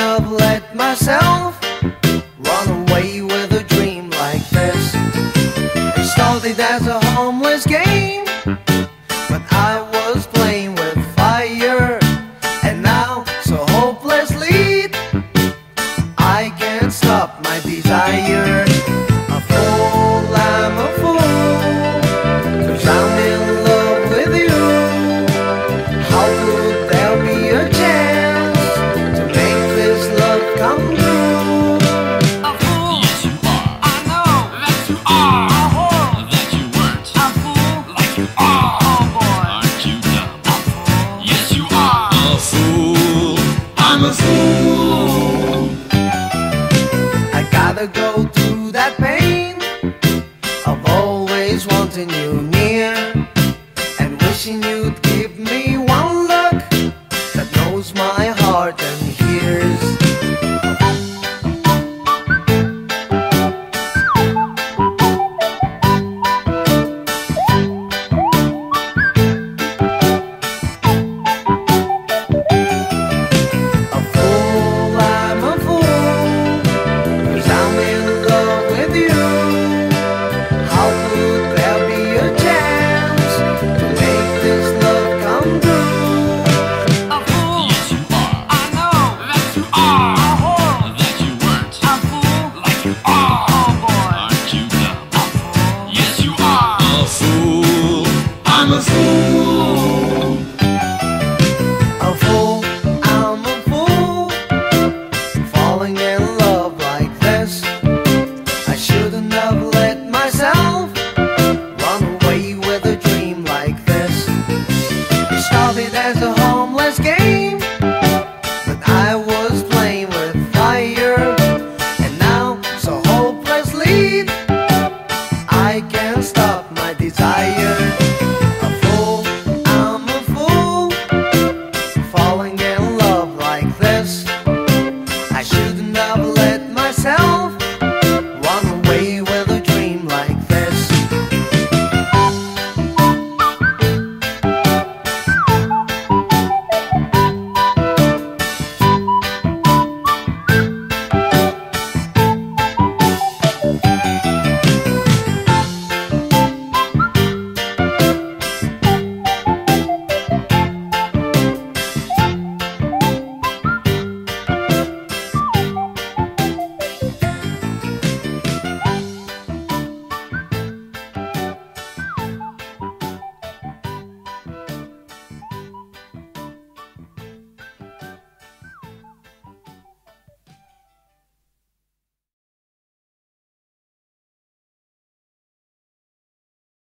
not let myself run away with a dream like this. It started as a harmless game. gotta go through that pain of always wanting you. now.